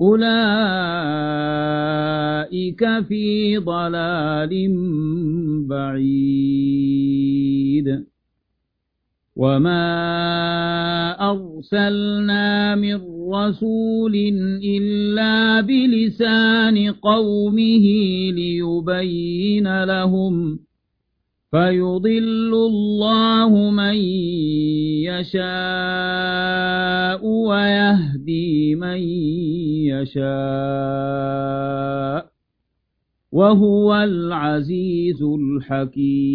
أولئك في ضلال بعيد. وما أرسلنا من رسول إلا بلسان قومه ليبين لهم فيضل الله من يشاء ويهدي من يشاء وهو العزيز الحكيم.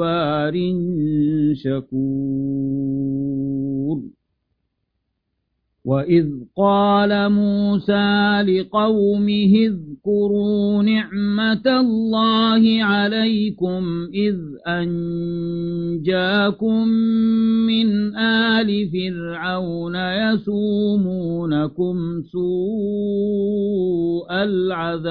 جبار شكور. وإذ قال موسى لقومه اذكروا نعمة الله عليكم إذ أنجاكم من آل فرعون يسومونكم سوء العذاب.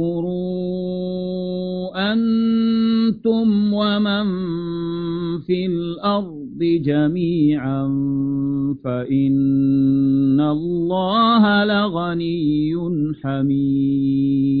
تكفروا أنتم ومن في الأرض جميعا فإن الله لغني حميد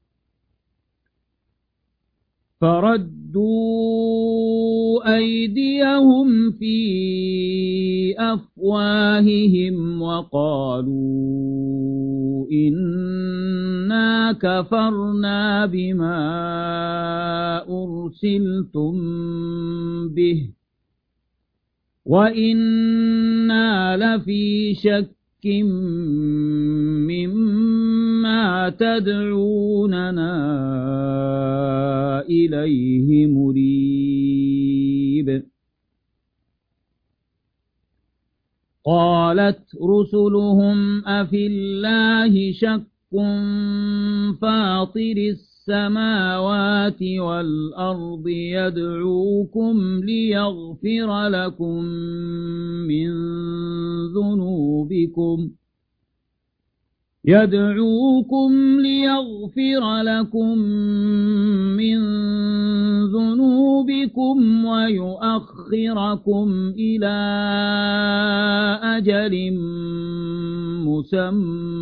فردوا أيديهم في بأفواههم وقالوا إنا كفرنا بما أرسلتم به وإنا لفي شك مما تدعوننا إليه مريب قالت رسلهم أفي الله شك فاطر السماوات والأرض يدعوكم ليغفر لكم من ذنوبكم. يدعوكم ليغفر لكم من ذنوبكم ويؤخركم إلى أجل مسمى.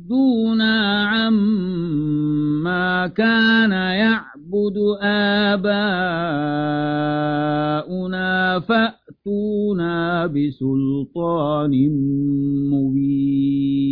عما كان يعبد آباؤنا فأتونا بسلطان مبين.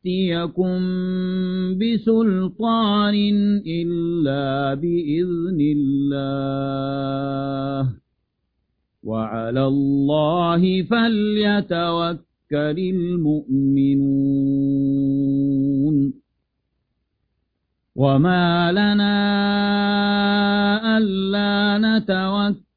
نأتيكم بسلطان إلا بإذن الله. وعلى الله فليتوكل المؤمنون. وما لنا ألا نتوكل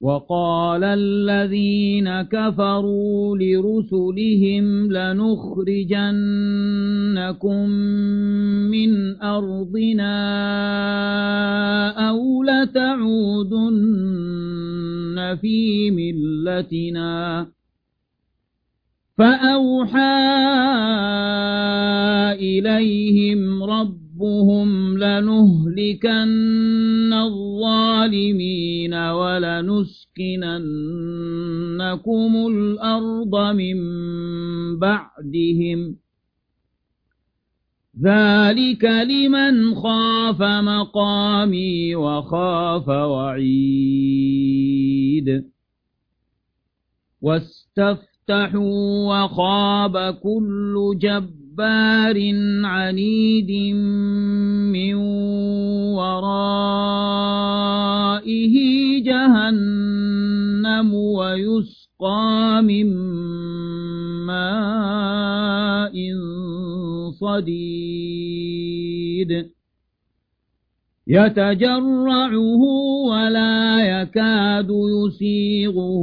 وقال الذين كفروا لرسلهم لنخرجنكم من أرضنا أو لتعودن في ملتنا. فأوحى إليهم رب ربهم لنهلكن الظالمين ولنسكننكم الأرض من بعدهم ذلك لمن خاف مقامي وخاف وعيد واستفتحوا وخاب كل جبار جبار عنيد من ورائه جهنم ويسقى من ماء صديد. يتجرعه ولا يكاد يسيغه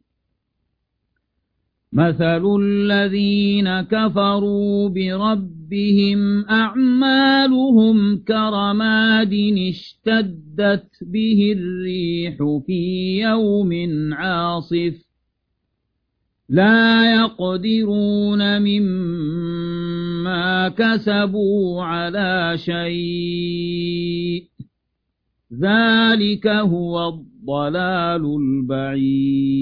مثل الذين كفروا بربهم أعمالهم كرماد اشتدت به الريح في يوم عاصف لا يقدرون مما كسبوا على شيء ذلك هو الضلال البعيد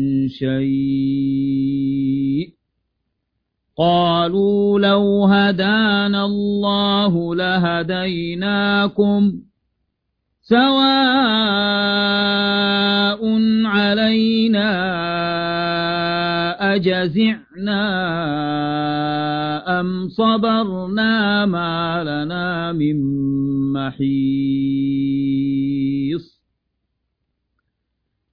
شَيْءٍ. قالوا لو هدانا الله لهديناكم. سواء علينا أجزعنا أم صبرنا ما لنا من محيص.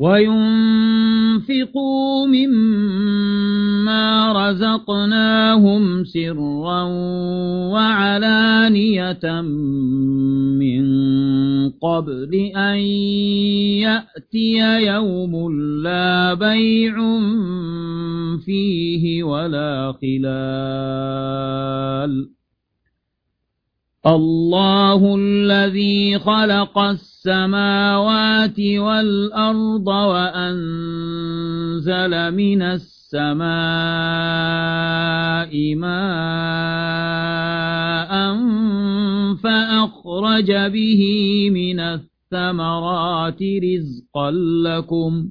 وينفقوا مما رزقناهم سرا وعلانية من قبل أن يأتي يوم لا بيع فيه ولا خلال الله الذي خلق السماوات والأرض وأنزل من السماء ماء فأخرج به من الثمرات رزقا لكم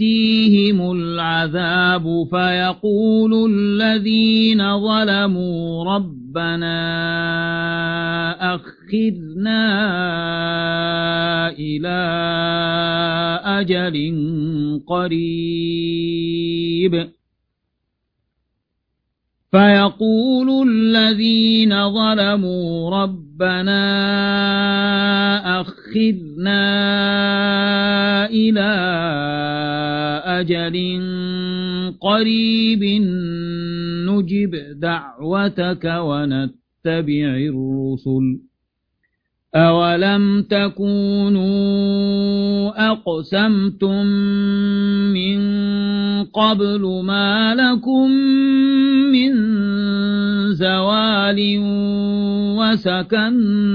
يأتيهم العذاب فيقول الذين ظلموا ربنا أخذنا إلى أجل قريب. فيقول الذين ظلموا ربنا أخذنا إلى أجل قريب نجب دعوتك ونتبع الرسل. أولم تكونوا أقسمتم من قبل ما لكم من زوال وسكنتم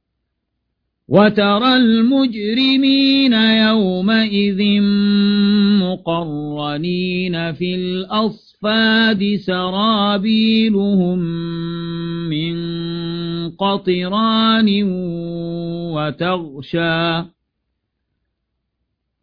وترى المجرمين يومئذ مقرنين في الأصفاد سرابيلهم من قطران وتغشى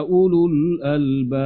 أولو الألباب.